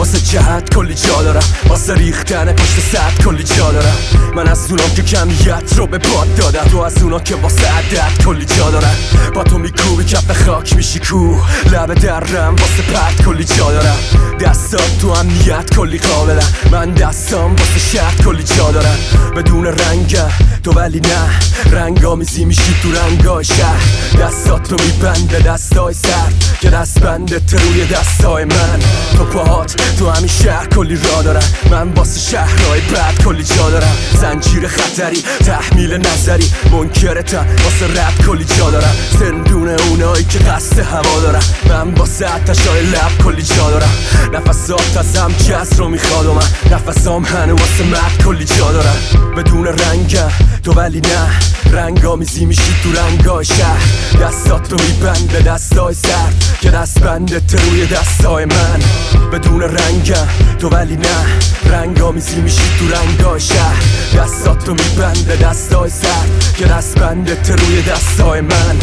واسه جهت کلی جا دارم. واسه ریختن پشت صد کلی جا دارم. من از اونام که کمیت رو به باد دادم. تو از اونا که واسه عدد کلی جا دارم. با تو میکوبی کف خاک میشی کو، لب درم واسه پرد کلی جا دارم. دستات تو امنیت کلی قابلم. من دستام واسه شهر کلی جا دارم. بدون رنگ تو ولی نه. رنگ آمیزی میشی تو رنگای شهر. دستات رو میبنده دستای سرد. که دست بنده روی دستای من. پاهات تو همین شهر کلی را دارم من واسه شهرهای بعد کلی جا دارم. زنجیر خطری تحمیل نظری. منکرتم واسه رد کلی جا دارم. زندون اونایی که قصد هوا دارم من واسه های لب کلی جا دارم. نفسات ازم جز رو می‌خواد و من نفسام هنو واسه مرد کلی جا دارم. بدون رنگم تو ولی نه. رنگ آمیزی میشی تو رنگای شهر. دستات تو میبنده دستای سرد. که دست بنده روی دستای من. بدون رنگم تو ولی نه رنگ آمیزی میشی تو رنگای شهر. دستات تو میبنده دستای سرد که دست بنده روی دستای من.